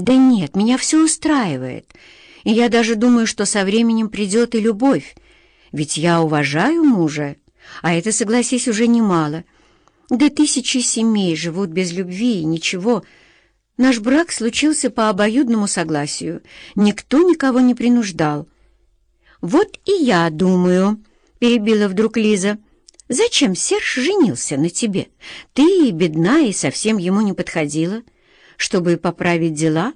«Да нет, меня все устраивает, и я даже думаю, что со временем придет и любовь, ведь я уважаю мужа, а это, согласись, уже немало. Да тысячи семей живут без любви и ничего. Наш брак случился по обоюдному согласию, никто никого не принуждал». «Вот и я думаю», — перебила вдруг Лиза, — «зачем Серж женился на тебе? Ты бедна и совсем ему не подходила». Чтобы поправить дела,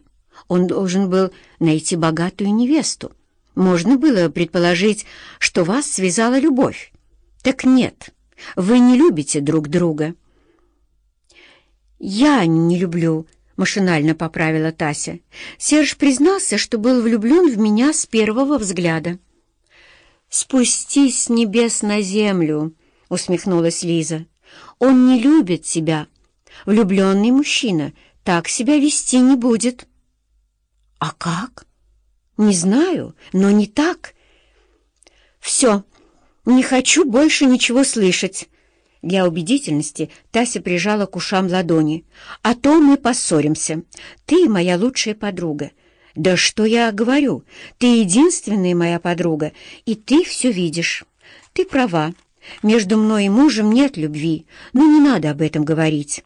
он должен был найти богатую невесту. Можно было предположить, что вас связала любовь. Так нет, вы не любите друг друга. «Я не люблю», — машинально поправила Тася. Серж признался, что был влюблен в меня с первого взгляда. «Спустись с небес на землю», — усмехнулась Лиза. «Он не любит тебя. Влюбленный мужчина так себя вести не будет. А как? Не знаю, но не так. Все, не хочу больше ничего слышать. Для убедительности Тася прижала к ушам ладони. «А то мы поссоримся. Ты моя лучшая подруга. Да что я говорю? Ты единственная моя подруга, и ты все видишь. Ты права. Между мной и мужем нет любви, но не надо об этом говорить».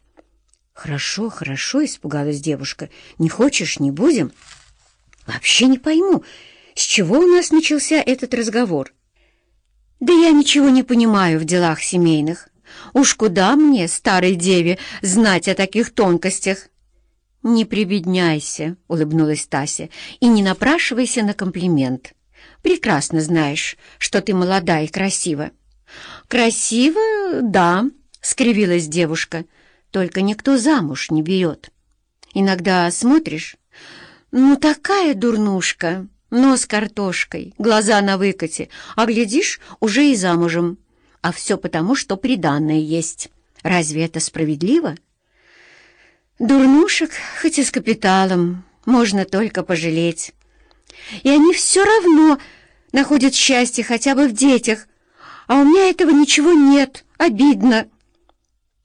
«Хорошо, хорошо», — испугалась девушка. «Не хочешь, не будем?» «Вообще не пойму, с чего у нас начался этот разговор?» «Да я ничего не понимаю в делах семейных. Уж куда мне, старой деве, знать о таких тонкостях?» «Не прибедняйся», — улыбнулась Тася, — «и не напрашивайся на комплимент. Прекрасно знаешь, что ты молода и красива». «Красиво, да», — скривилась девушка, — только никто замуж не берет. Иногда смотришь, ну такая дурнушка, нос картошкой, глаза на выкате, а глядишь, уже и замужем. А все потому, что приданное есть. Разве это справедливо? Дурнушек, хоть и с капиталом, можно только пожалеть. И они все равно находят счастье хотя бы в детях, а у меня этого ничего нет, обидно.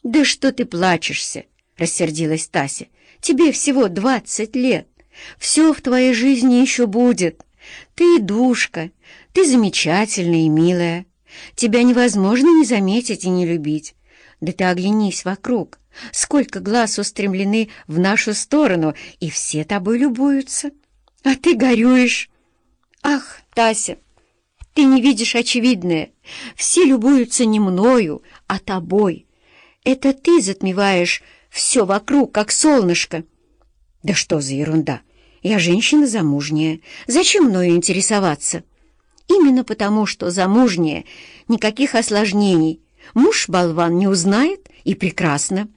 «Да что ты плачешься?» — рассердилась Тася. «Тебе всего двадцать лет. Все в твоей жизни еще будет. Ты душка, ты замечательная и милая. Тебя невозможно не заметить и не любить. Да ты оглянись вокруг. Сколько глаз устремлены в нашу сторону, и все тобой любуются. А ты горюешь. Ах, Тася, ты не видишь очевидное. Все любуются не мною, а тобой». Это ты затмеваешь все вокруг, как солнышко. Да что за ерунда! Я женщина замужняя. Зачем мною интересоваться? Именно потому, что замужняя, никаких осложнений. Муж-болван не узнает, и прекрасно.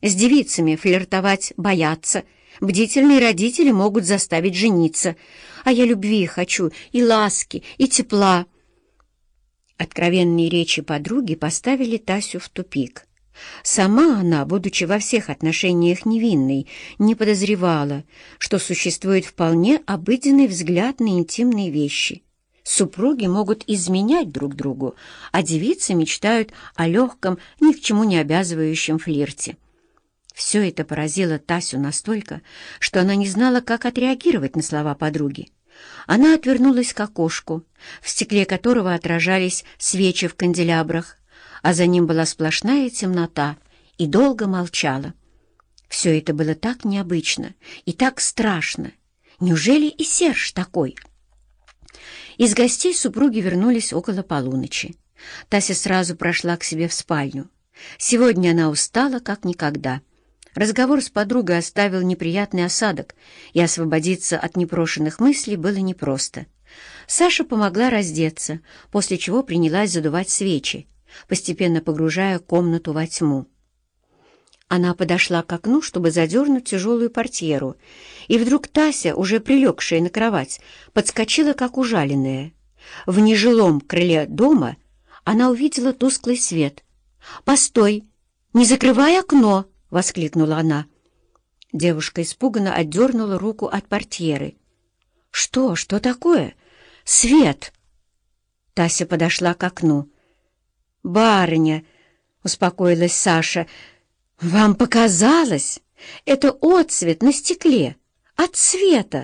С девицами флиртовать боятся. Бдительные родители могут заставить жениться. А я любви хочу, и ласки, и тепла. Откровенные речи подруги поставили Тасю в тупик. Сама она, будучи во всех отношениях невинной, не подозревала, что существует вполне обыденный взгляд на интимные вещи. Супруги могут изменять друг другу, а девицы мечтают о легком, ни к чему не обязывающем флирте. Все это поразило Тасю настолько, что она не знала, как отреагировать на слова подруги. Она отвернулась к окошку, в стекле которого отражались свечи в канделябрах, а за ним была сплошная темнота, и долго молчала. Все это было так необычно и так страшно. Неужели и Серж такой? Из гостей супруги вернулись около полуночи. Тася сразу прошла к себе в спальню. Сегодня она устала, как никогда. Разговор с подругой оставил неприятный осадок, и освободиться от непрошенных мыслей было непросто. Саша помогла раздеться, после чего принялась задувать свечи, постепенно погружая комнату во тьму. Она подошла к окну, чтобы задернуть тяжелую портьеру, и вдруг Тася, уже прилегшая на кровать, подскочила, как ужаленная. В нежилом крыле дома она увидела тусклый свет. «Постой! Не закрывай окно!» — воскликнула она. Девушка испуганно отдернула руку от портьеры. «Что? Что такое? Свет!» Тася подошла к окну. «Барыня!» — успокоилась Саша. «Вам показалось? Это отцвет на стекле, от света.